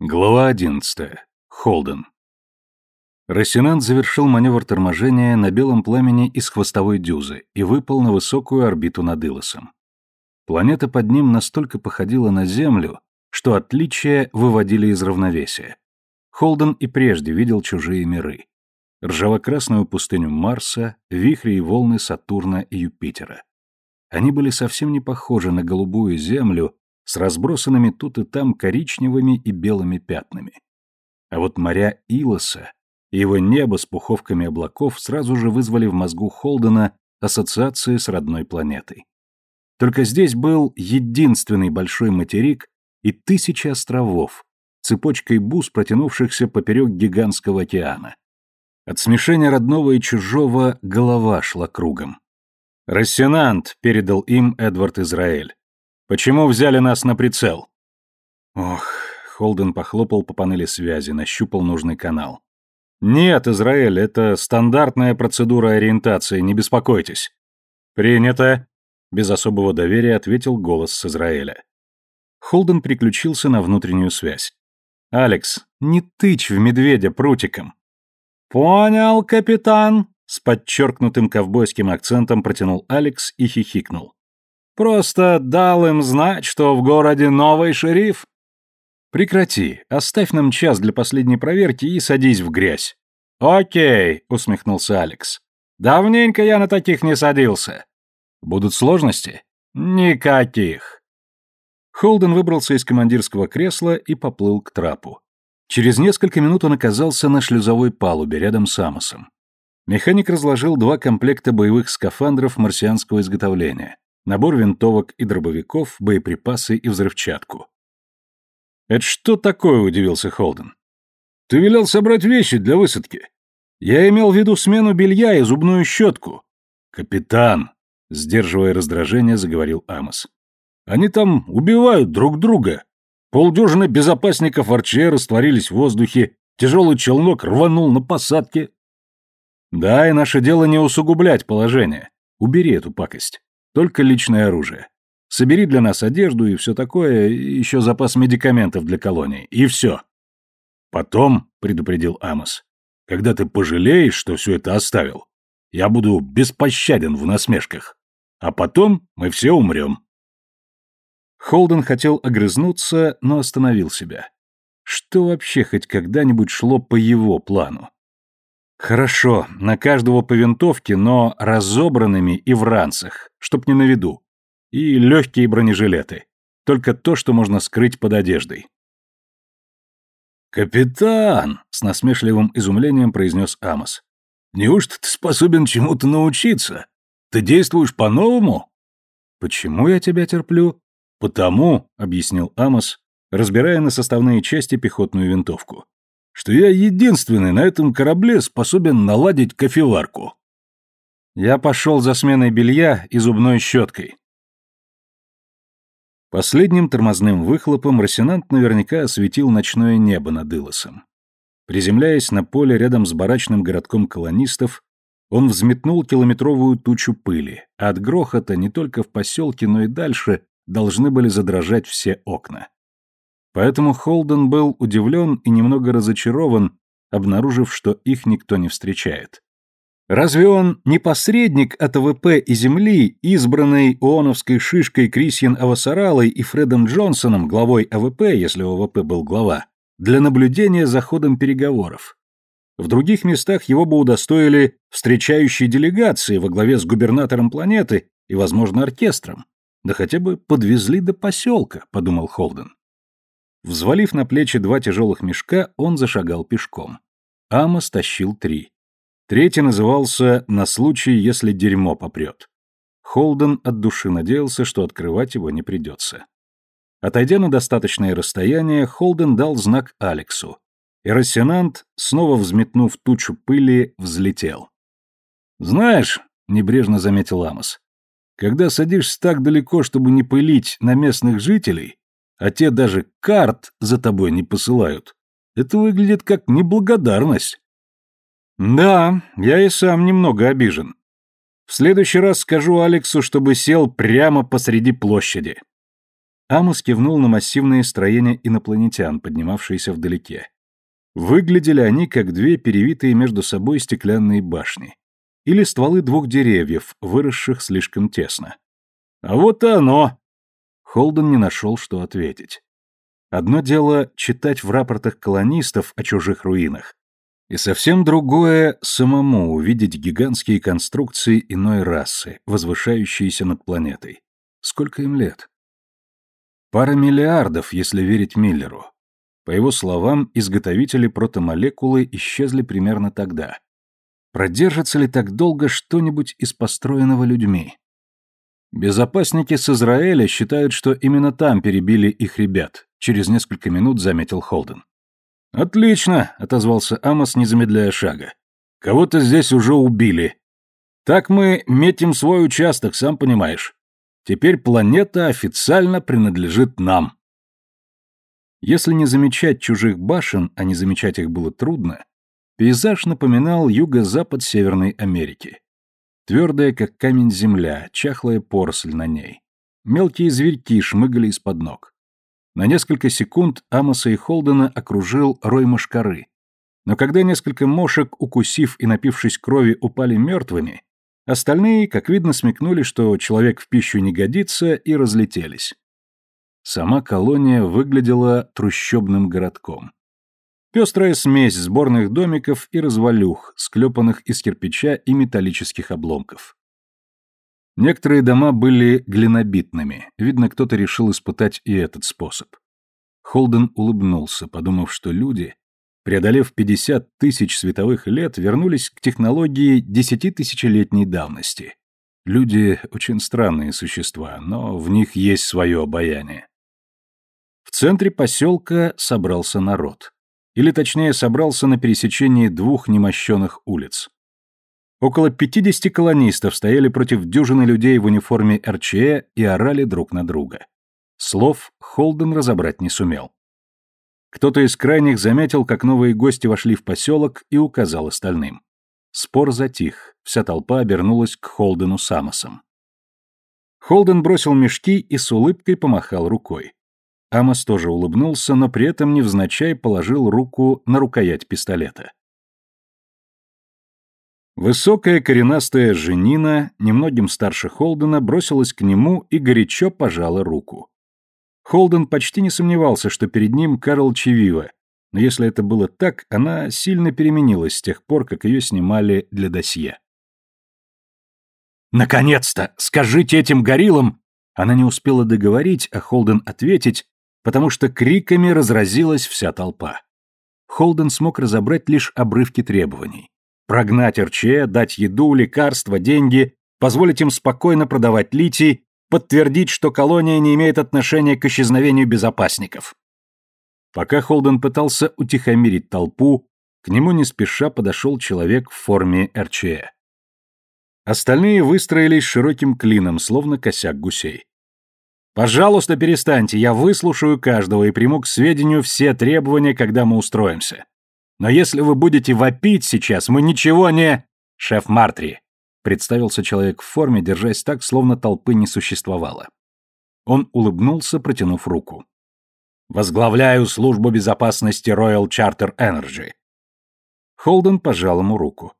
Глава 11. Холден. Рассенант завершил маневр торможения на белом пламени из хвостовой дюзы и выпал на высокую орбиту над Илосом. Планета под ним настолько походила на Землю, что отличия выводили из равновесия. Холден и прежде видел чужие миры. Ржаво-красную пустыню Марса, вихри и волны Сатурна и Юпитера. Они были совсем не похожи на голубую Землю, с разбросанными тут и там коричневыми и белыми пятнами. А вот моря Илоса и его небо с пуховками облаков сразу же вызвали в мозгу Холдена ассоциации с родной планетой. Только здесь был единственный большой материк и тысячи островов, цепочкой бус, протянувшихся поперек гигантского океана. От смешения родного и чужого голова шла кругом. «Рассенант», — передал им Эдвард Израиль. Почему взяли нас на прицел? Ох, Холден похлопал по панели связи, нащупал нужный канал. Нет, Израиль, это стандартная процедура ориентации, не беспокойтесь. Принято, без особого доверия ответил голос с Израиля. Холден переключился на внутреннюю связь. «Алекс, не тычь в медведя прутиком!» «Понял, капитан!» С подчеркнутым ковбойским акцентом протянул Алекс и хихикнул. Просто дал им знать, что в городе новый шериф. Прекрати, оставь нам час для последней проверки и садись в грязь. Окей, усмехнулся Алекс. Давненько я на таких не садился. Будут сложности? Никаких. Холден выбрался из командирского кресла и поплыл к трапу. Через несколько минут он оказался на шлюзовой палубе рядом с Амосом. Механик разложил два комплекта боевых скафандров марсианского изготовления набор винтовок и дробовиков, боеприпасы и взрывчатку. «Это что такое?» – удивился Холден. «Ты велел собрать вещи для высадки. Я имел в виду смену белья и зубную щетку». «Капитан!» – сдерживая раздражение, заговорил Амос. «Они там убивают друг друга. Полдюжины безопасников Арче растворились в воздухе, тяжелый челнок рванул на посадке». «Да, и наше дело не усугублять положение. Убери эту пакость». Только личное оружие. Собери для нас одежду и все такое, еще запас медикаментов для колонии. И все. Потом, — предупредил Амос, — когда ты пожалеешь, что все это оставил, я буду беспощаден в насмешках. А потом мы все умрем. Холден хотел огрызнуться, но остановил себя. Что вообще хоть когда-нибудь шло по его плану? Хорошо, на каждого по винтовке, но разобранными и в ранцах, чтоб не на виду. И легкие бронежилеты. Только то, что можно скрыть под одеждой. «Капитан!» — с насмешливым изумлением произнес Амос. «Неужто ты способен чему-то научиться? Ты действуешь по-новому?» «Почему я тебя терплю?» «Потому», — объяснил Амос, разбирая на составные части пехотную винтовку что я единственный на этом корабле способен наладить кофеварку. Я пошел за сменой белья и зубной щеткой. Последним тормозным выхлопом Росинант наверняка осветил ночное небо над Илосом. Приземляясь на поле рядом с барачным городком колонистов, он взметнул километровую тучу пыли, а от грохота не только в поселке, но и дальше должны были задрожать все окна. Поэтому Холден был удивлен и немного разочарован, обнаружив, что их никто не встречает. Разве он не посредник от АВП и Земли, избранный ООНовской шишкой Крисьен Авасаралой и Фредом Джонсоном, главой АВП, если у АВП был глава, для наблюдения за ходом переговоров? В других местах его бы удостоили встречающие делегации во главе с губернатором планеты и, возможно, оркестром. Да хотя бы подвезли до поселка, подумал Холден. Взвалив на плечи два тяжелых мешка, он зашагал пешком. Амос тащил три. Третий назывался «На случай, если дерьмо попрет». Холден от души надеялся, что открывать его не придется. Отойдя на достаточное расстояние, Холден дал знак Алексу, и Рассенант, снова взметнув тучу пыли, взлетел. «Знаешь», — небрежно заметил Амос, — «когда садишься так далеко, чтобы не пылить на местных жителей, а те даже карт за тобой не посылают. Это выглядит как неблагодарность. Да, я и сам немного обижен. В следующий раз скажу Алексу, чтобы сел прямо посреди площади. Амос кивнул на массивные строения инопланетян, поднимавшиеся вдалеке. Выглядели они как две перевитые между собой стеклянные башни. Или стволы двух деревьев, выросших слишком тесно. «А вот и оно!» Холден не нашел, что ответить. Одно дело читать в рапортах колонистов о чужих руинах, и совсем другое — самому увидеть гигантские конструкции иной расы, возвышающиеся над планетой. Сколько им лет? Пара миллиардов, если верить Миллеру. По его словам, изготовители протомолекулы исчезли примерно тогда. Продержится ли так долго что-нибудь из построенного людьми? Безопасники с Израиля считают, что именно там перебили их ребят, через несколько минут заметил Холден. Отлично, отозвался Амос, не замедляя шага. Кого-то здесь уже убили. Так мы метим свой участок, сам понимаешь. Теперь планета официально принадлежит нам. Если не замечать чужих башен, а не замечать их было трудно, пейзаж напоминал юго-запад Северной Америки. Твердая, как камень земля, чахлая поросль на ней. Мелкие зверьки шмыгали из-под ног. На несколько секунд Амоса и Холдена окружил рой мошкары. Но когда несколько мошек, укусив и напившись крови, упали мертвыми, Остальные, как видно, смекнули, что человек в пищу не годится, и разлетелись. Сама колония выглядела трущобным городком. Пестрая смесь сборных домиков и развалюх, склепанных из кирпича и металлических обломков. Некоторые дома были глинобитными, видно, кто-то решил испытать и этот способ. Холден улыбнулся, подумав, что люди преодолев 50 тысяч световых лет, вернулись к технологии десятитысячелетней давности. Люди — очень странные существа, но в них есть свое обаяние. В центре поселка собрался народ. Или точнее, собрался на пересечении двух немощенных улиц. Около 50 колонистов стояли против дюжины людей в униформе РЧЭ и орали друг на друга. Слов Холден разобрать не сумел. Кто-то из крайних заметил, как новые гости вошли в поселок и указал остальным. Спор затих, вся толпа обернулась к Холдену с Амосом. Холден бросил мешки и с улыбкой помахал рукой. Амос тоже улыбнулся, но при этом невзначай положил руку на рукоять пистолета. Высокая коренастая женина, немногим старше Холдена, бросилась к нему и горячо пожала руку. Холден почти не сомневался, что перед ним Карл Чевива, но если это было так, она сильно переменилась с тех пор, как ее снимали для досье. «Наконец-то! Скажите этим гориллам!» Она не успела договорить, а Холден ответить, потому что криками разразилась вся толпа. Холден смог разобрать лишь обрывки требований. Прогнать РЧ, дать еду, лекарства, деньги, позволить им спокойно продавать литий подтвердить, что колония не имеет отношения к исчезновению безопасников. Пока Холден пытался утихомирить толпу, к нему не спеша подошел человек в форме РЧЭ. Остальные выстроились широким клином, словно косяк гусей. «Пожалуйста, перестаньте, я выслушаю каждого и приму к сведению все требования, когда мы устроимся. Но если вы будете вопить сейчас, мы ничего не...» «Шеф Мартри, Представился человек в форме, держась так, словно толпы не существовало. Он улыбнулся, протянув руку. «Возглавляю службу безопасности Royal Charter Energy». Холден пожал ему руку.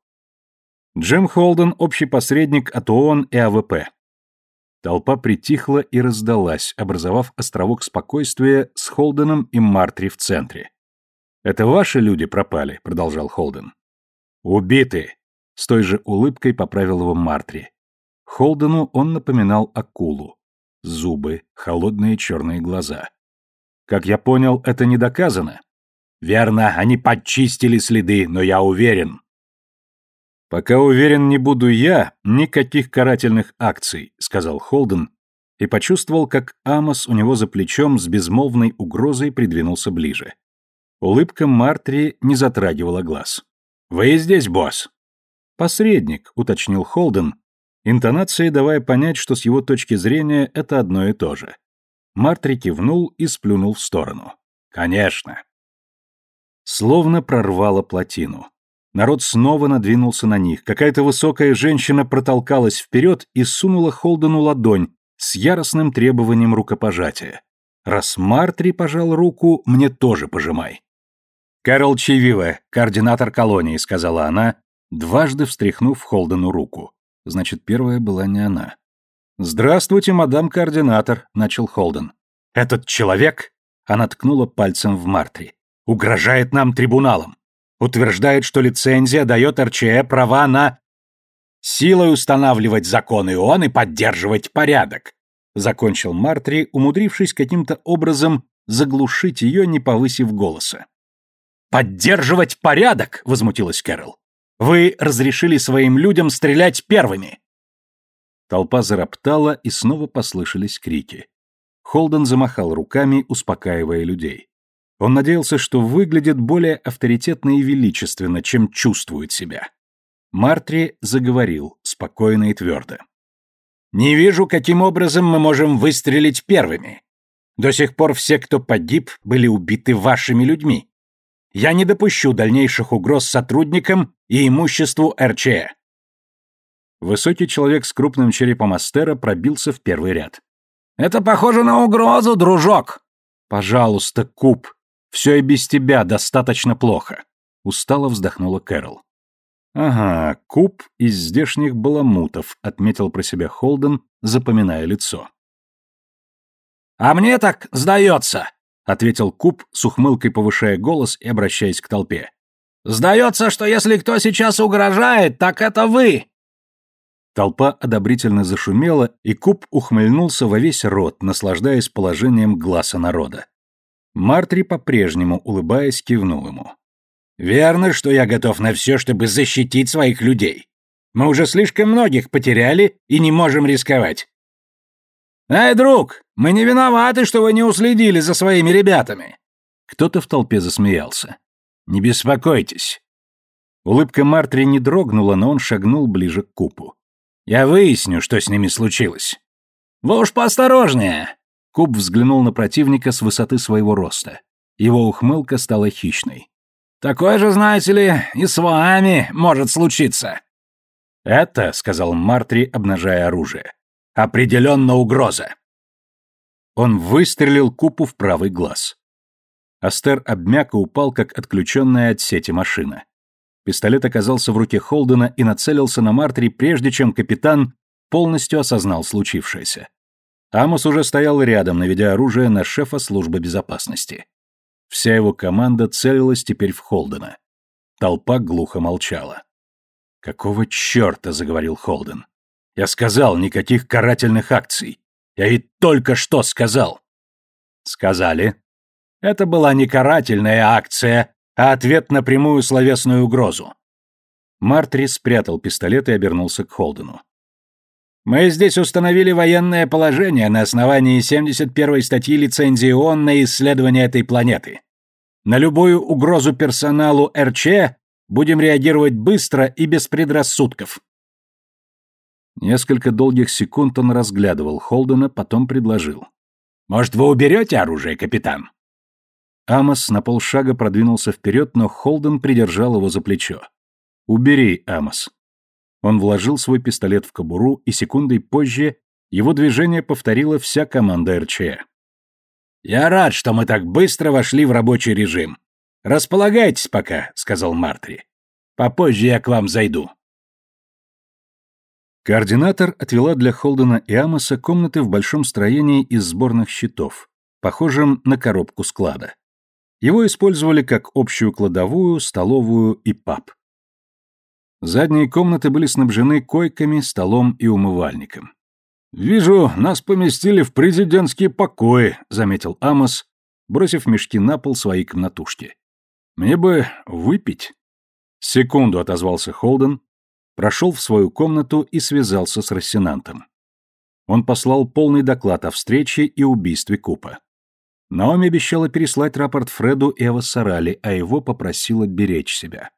Джим Холден – общий посредник от ООН и АВП. Толпа притихла и раздалась, образовав островок спокойствия с Холденом и Мартри в центре. «Это ваши люди пропали», — продолжал Холден. «Убиты», с той же улыбкой поправил его Мартри. Холдену он напоминал акулу. Зубы, холодные черные глаза. Как я понял, это не доказано. Верно, они подчистили следы, но я уверен. Пока уверен не буду я, никаких карательных акций, сказал Холден и почувствовал, как Амос у него за плечом с безмолвной угрозой придвинулся ближе. Улыбка Мартри не затрагивала глаз. «Вы здесь, босс?» «Посредник», — уточнил Холден, интонацией давая понять, что с его точки зрения это одно и то же. Мартри кивнул и сплюнул в сторону. «Конечно». Словно прорвало плотину. Народ снова надвинулся на них. Какая-то высокая женщина протолкалась вперед и сунула Холдену ладонь с яростным требованием рукопожатия. Раз Мартри пожал руку, мне тоже пожимай. «Кэрол Чививе, координатор колонии», — сказала она, дважды встряхнув Холдену руку. Значит, первая была не она. «Здравствуйте, мадам координатор», — начал Холден. «Этот человек», — она ткнула пальцем в Мартри, — «угрожает нам трибуналом. Утверждает, что лицензия дает РЧЭ права на...» «Силой устанавливать законы ООН и поддерживать порядок», — закончил Мартри, умудрившись каким-то образом заглушить ее, не повысив голоса. «Поддерживать порядок!» — возмутилась Кэрол. «Вы разрешили своим людям стрелять первыми!» Толпа зароптала, и снова послышались крики. Холден замахал руками, успокаивая людей. Он надеялся, что выглядит более авторитетно и величественно, чем чувствует себя. Мартри заговорил, спокойно и твердо. «Не вижу, каким образом мы можем выстрелить первыми. До сих пор все, кто погиб, были убиты вашими людьми. Я не допущу дальнейших угроз сотрудникам и имуществу РЧЭ. Высокий человек с крупным черепом Астера пробился в первый ряд. «Это похоже на угрозу, дружок!» «Пожалуйста, Куб, все и без тебя достаточно плохо», — устало вздохнула Кэрол. «Ага, Куб из здешних баламутов», — отметил про себя Холден, запоминая лицо. «А мне так сдается», ответил Куб с ухмылкой повышая голос и обращаясь к толпе. Сдается, что если кто сейчас угрожает, так это вы. Толпа одобрительно зашумела, и Куб ухмыльнулся во весь рот, наслаждаясь положением глаза народа. Мартри по-прежнему, улыбаясь, кивнул ему. «Верно, что я готов на все, чтобы защитить своих людей. Мы уже слишком многих потеряли и не можем рисковать. «Эй, друг, мы не виноваты, что вы не уследили за своими ребятами!» Кто-то в толпе засмеялся. «Не беспокойтесь». Улыбка Мартри не дрогнула, но он шагнул ближе к купу. «Я выясню, что с ними случилось». «Вы уж поосторожнее!» Куб взглянул на противника с высоты своего роста. Его ухмылка стала хищной. «Такое же, знаете ли, и с вами может случиться». «Это», — сказал Мартри, обнажая оружие, Определенно угроза. Он выстрелил Купу в правый глаз. Астер обмяк и упал, как отключенная от сети машина. Пистолет оказался в руке Холдена и нацелился на Мартри, прежде чем капитан полностью осознал случившееся. Амос уже стоял рядом, наведя оружие на шефа службы безопасности. Вся его команда целилась теперь в Холдена. Толпа глухо молчала. «Какого черта?» — заговорил Холден. Я сказал, никаких карательных акций. Я ведь только что сказал. Сказали. Это была не карательная акция, а ответ на прямую словесную угрозу. Мартри спрятал пистолет и обернулся к Холдену. Мы здесь установили военное положение на основании 71 статьи лицензии ООН на исследование этой планеты. На любую угрозу персоналу РЧ будем реагировать быстро и без предрассудков. Несколько долгих секунд он разглядывал Холдена, потом предложил. «Может, вы уберете оружие, капитан?» Амос на полшага продвинулся вперед, но Холден придержал его за плечо. «Убери, Амос». Он вложил свой пистолет в кобуру, и секундой позже его движение повторила вся команда РЧ. «Я рад, что мы так быстро вошли в рабочий режим. Располагайтесь пока», — сказал Мартри. «Попозже я к вам зайду». Координатор отвела для Холдена и Амоса комнаты в большом строении из сборных щитов, похожем на коробку склада. Его использовали как общую кладовую, столовую и паб. Задние комнаты были снабжены койками, столом и умывальником. «Вижу, нас поместили в президентские покои», — заметил Амос, бросив мешки на пол своей комнатушки. «Мне бы выпить». «Секунду», — отозвался Холден, прошел в свою комнату и связался с Рассенантом. Он послал полный доклад о встрече и убийстве Купа. Наоми обещала переслать рапорт Фреду и Авассарали, а его попросила беречь себя.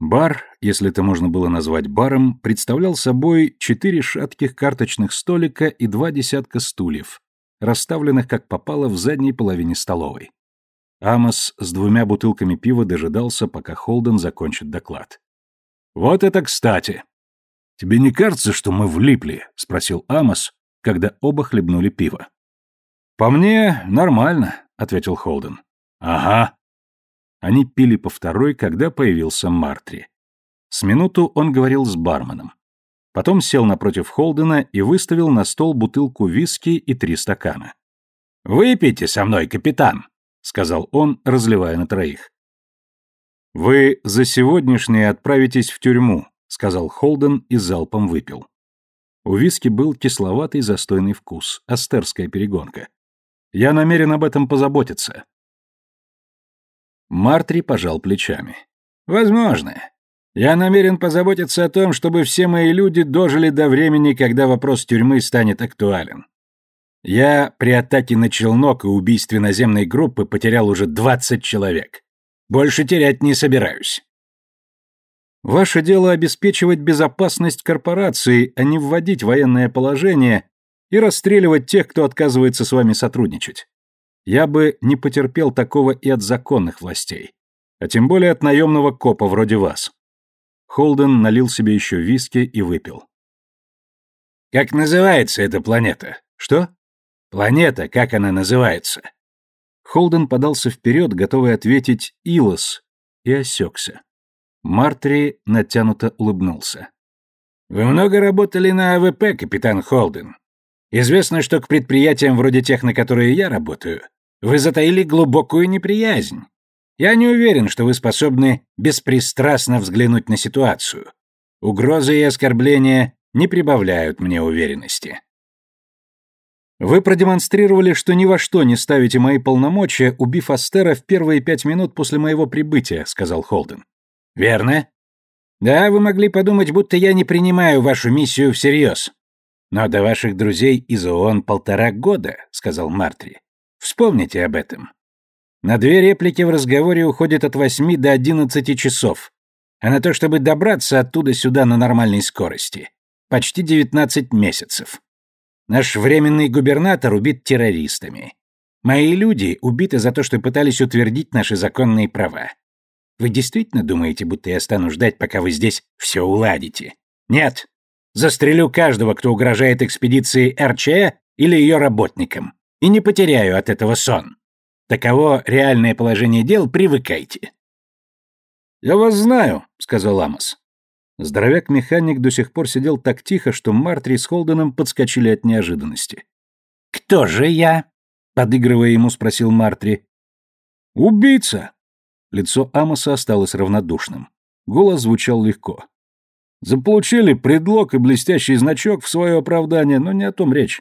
Бар, если это можно было назвать баром, представлял собой четыре шатких карточных столика и два десятка стульев, расставленных как попало в задней половине столовой. Амос с двумя бутылками пива дожидался, пока Холден закончит доклад. «Вот это кстати!» «Тебе не кажется, что мы влипли?» — спросил Амос, когда оба хлебнули пиво. «По мне, нормально», — ответил Холден. «Ага». Они пили по второй, когда появился Мартри. С минуту он говорил с барменом. Потом сел напротив Холдена и выставил на стол бутылку виски и три стакана. «Выпейте со мной, капитан», — сказал он, разливая на троих. «Вы за сегодняшнее отправитесь в тюрьму», — сказал Холден и залпом выпил. У виски был кисловатый застойный вкус, астерская перегонка. «Я намерен об этом позаботиться». Мартри пожал плечами. «Возможно. Я намерен позаботиться о том, чтобы все мои люди дожили до времени, когда вопрос тюрьмы станет актуален. Я при атаке на челнок и убийстве наземной группы потерял уже 20 человек. Больше терять не собираюсь. Ваше дело обеспечивать безопасность корпорации, а не вводить военное положение и расстреливать тех, кто отказывается с вами сотрудничать. Я бы не потерпел такого и от законных властей, а тем более от наемного копа вроде вас. Холден налил себе еще виски и выпил. Как называется эта планета? Что? Планета, как она называется? Холден подался вперед, готовый ответить «Илос», и осекся. Мартри натянуто улыбнулся. «Вы много работали на АВП, капитан Холден. Известно, что к предприятиям вроде тех, на которые я работаю, вы затаили глубокую неприязнь. Я не уверен, что вы способны беспристрастно взглянуть на ситуацию. Угрозы и оскорбления не прибавляют мне уверенности. Вы продемонстрировали, что ни во что не ставите мои полномочия, убив астера в первые пять минут после моего прибытия, сказал Холден. Верно. Да, вы могли подумать, будто я не принимаю вашу миссию всерьез. Но до ваших друзей из ООН полтора года, сказал Мартри. Вспомните об этом. На две реплики в разговоре уходит от восьми до одиннадцати часов, а на то, чтобы добраться оттуда сюда на нормальной скорости, почти девятнадцать месяцев. Наш временный губернатор убит террористами. Мои люди убиты за то, что пытались утвердить наши законные права. Вы действительно думаете, будто я стану ждать, пока вы здесь все уладите? Нет. Застрелю каждого, кто угрожает экспедиции РЧ или ее работникам. И не потеряю от этого сон. Таково реальное положение дел, привыкайте. «Я вас знаю», — сказал Амос. Здоровяк-механик до сих пор сидел так тихо, что Мартри с Холденом подскочили от неожиданности. «Кто же я?» — подыгрывая ему, спросил Мартри. «Убийца!» Лицо Амоса осталось равнодушным. Голос звучал легко. «Заполучили предлог и блестящий значок в свое оправдание, но не о том речь.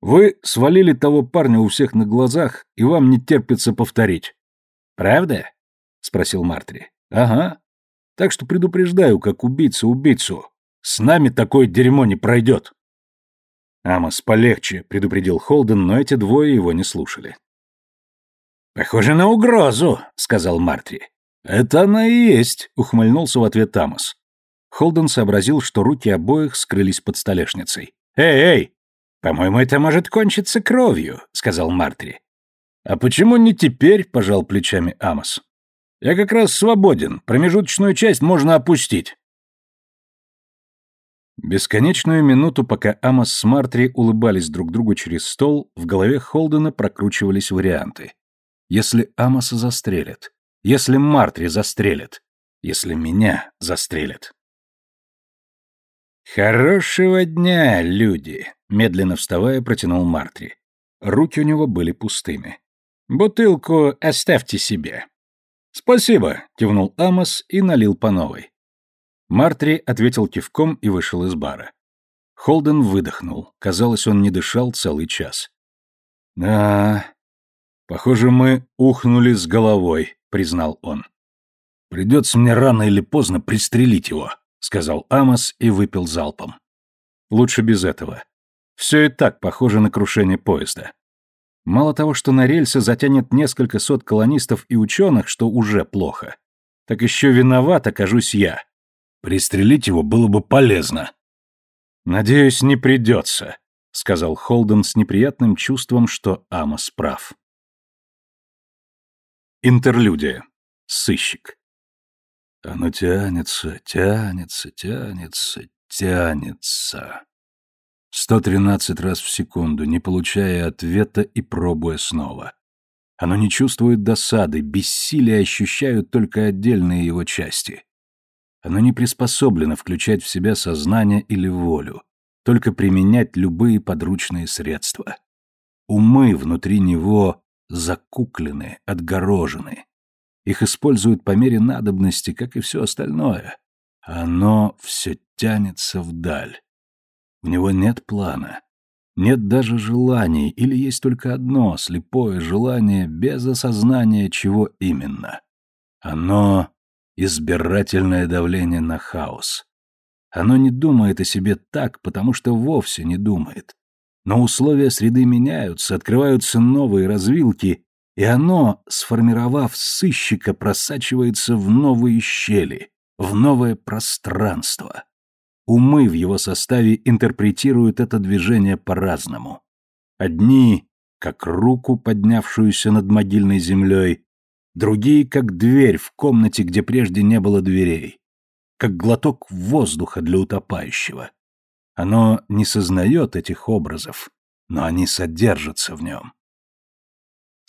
Вы свалили того парня у всех на глазах, и вам не терпится повторить». «Правда?» — спросил Мартри. «Ага. Так что предупреждаю, как убийца убийцу. С нами такое дерьмо не пройдет. Амос, полегче, предупредил Холден, но эти двое его не слушали. Похоже на угрозу, сказал Мартри. Это она и есть, ухмыльнулся в ответ Амос. Холден сообразил, что руки обоих скрылись под столешницей. Эй, эй! По-моему, это может кончиться кровью, сказал Мартри. А почему не теперь, пожал плечами Амос. Я как раз свободен, промежуточную часть можно опустить. Бесконечную минуту, пока Амос с Мартри улыбались друг другу через стол, в голове Холдена прокручивались варианты. Если Амоса застрелят, если Мартри застрелят, если меня застрелят. «Хорошего дня, люди!» — медленно вставая, протянул Мартри. Руки у него были пустыми. «Бутылку оставьте себе. «Спасибо», — кивнул Амос и налил по новой. Мартри ответил кивком и вышел из бара. Холден выдохнул. Казалось, он не дышал целый час. «Да, похоже, мы ухнули с головой», — признал он. «Придется мне рано или поздно пристрелить его», — сказал Амос и выпил залпом. «Лучше без этого. Все и так похоже на крушение поезда. Мало того, что на рельсы затянет несколько сот колонистов и ученых, что уже плохо, так еще виноват окажусь я. Пристрелить его было бы полезно. Надеюсь, не придется, сказал Холден с неприятным чувством, что Амос прав. Интерлюдия. Сыщик. Оно тянется, тянется, тянется, тянется. 113 раз в секунду, не получая ответа и пробуя снова. Оно не чувствует досады, бессилие ощущают только отдельные его части. Оно не приспособлено включать в себя сознание или волю, только применять любые подручные средства. Умы внутри него закуклены, отгорожены. Их используют по мере надобности, как и все остальное. Оно все тянется вдаль. В него нет плана. Нет даже желаний, или есть только одно, слепое желание, без осознания, чего именно. Оно — избирательное давление на хаос. Оно не думает о себе так, потому что вовсе не думает. Но условия среды меняются, открываются новые развилки, и оно, сформировав сыщика, просачивается в новые щели, в новое пространство. Умы в его составе интерпретируют это движение по-разному. Одни — как руку, поднявшуюся над могильной землей, другие — как дверь в комнате, где прежде не было дверей, как глоток воздуха для утопающего. Оно не сознает этих образов, но они содержатся в нем.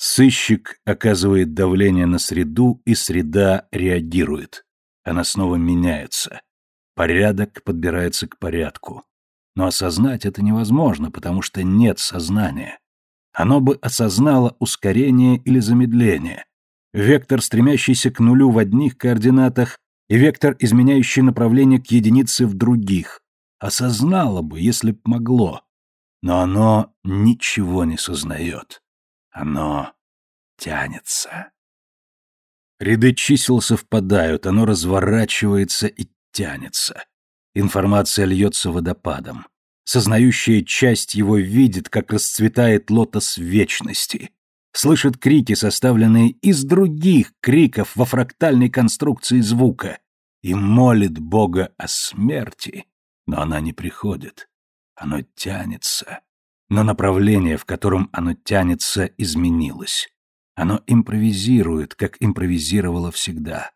Сыщик оказывает давление на среду, и среда реагирует. Она снова меняется. Порядок подбирается к порядку. Но осознать это невозможно, потому что нет сознания. Оно бы осознало ускорение или замедление. Вектор, стремящийся к нулю в одних координатах, и вектор, изменяющий направление к единице в других. Осознало бы, если б могло. Но оно ничего не сознает. Оно тянется. Ряды чисел совпадают, оно разворачивается и тянется. Информация льется водопадом. Сознающая часть его видит, как расцветает лотос вечности. Слышит крики, составленные из других криков во фрактальной конструкции звука, и молит Бога о смерти, но она не приходит. Оно тянется. Но направление, в котором оно тянется, изменилось. Оно импровизирует, как импровизировало всегда.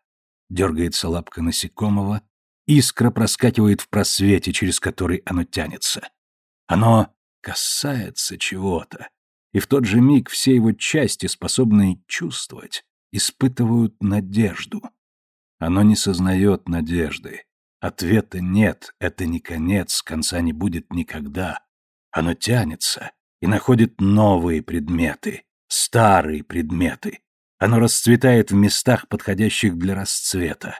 Дергается лапка насекомого, Искра проскакивает в просвете, через который оно тянется. Оно касается чего-то, и в тот же миг все его части, способные чувствовать, испытывают надежду. Оно не сознает надежды. Ответа нет, это не конец, конца не будет никогда. Оно тянется и находит новые предметы, старые предметы. Оно расцветает в местах, подходящих для расцвета.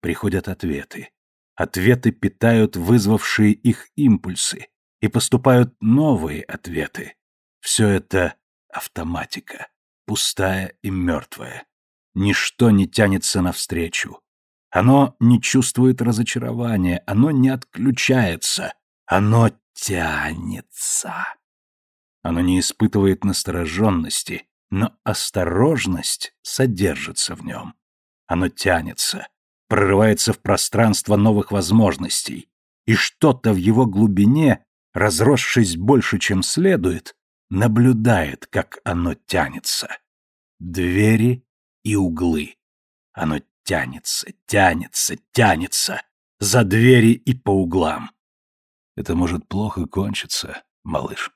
Приходят ответы. Ответы питают вызвавшие их импульсы, и поступают новые ответы. Все это автоматика, пустая и мертвая. Ничто не тянется навстречу. Оно не чувствует разочарования, оно не отключается, оно тянется. Оно не испытывает настороженности, но осторожность содержится в нем. Оно тянется, прорывается в пространство новых возможностей, и что-то в его глубине, разросшись больше, чем следует, наблюдает, как оно тянется. Двери и углы. Оно тянется, тянется, тянется за двери и по углам. Это может плохо кончиться, малыш.